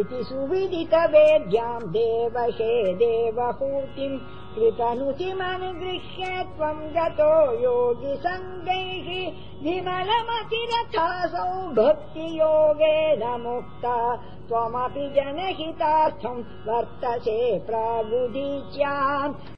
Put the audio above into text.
इति सुविदितवेद्याम् देवशे देवहूतिम् कृतनुतिमनुगृह्य त्वम् गतो योगि सङ्गैः विमलमतिरथासौ भक्तियोगेन मुक्ता। त्वमपि जनहितार्थम् वर्तसे प्राबुदीच्याम्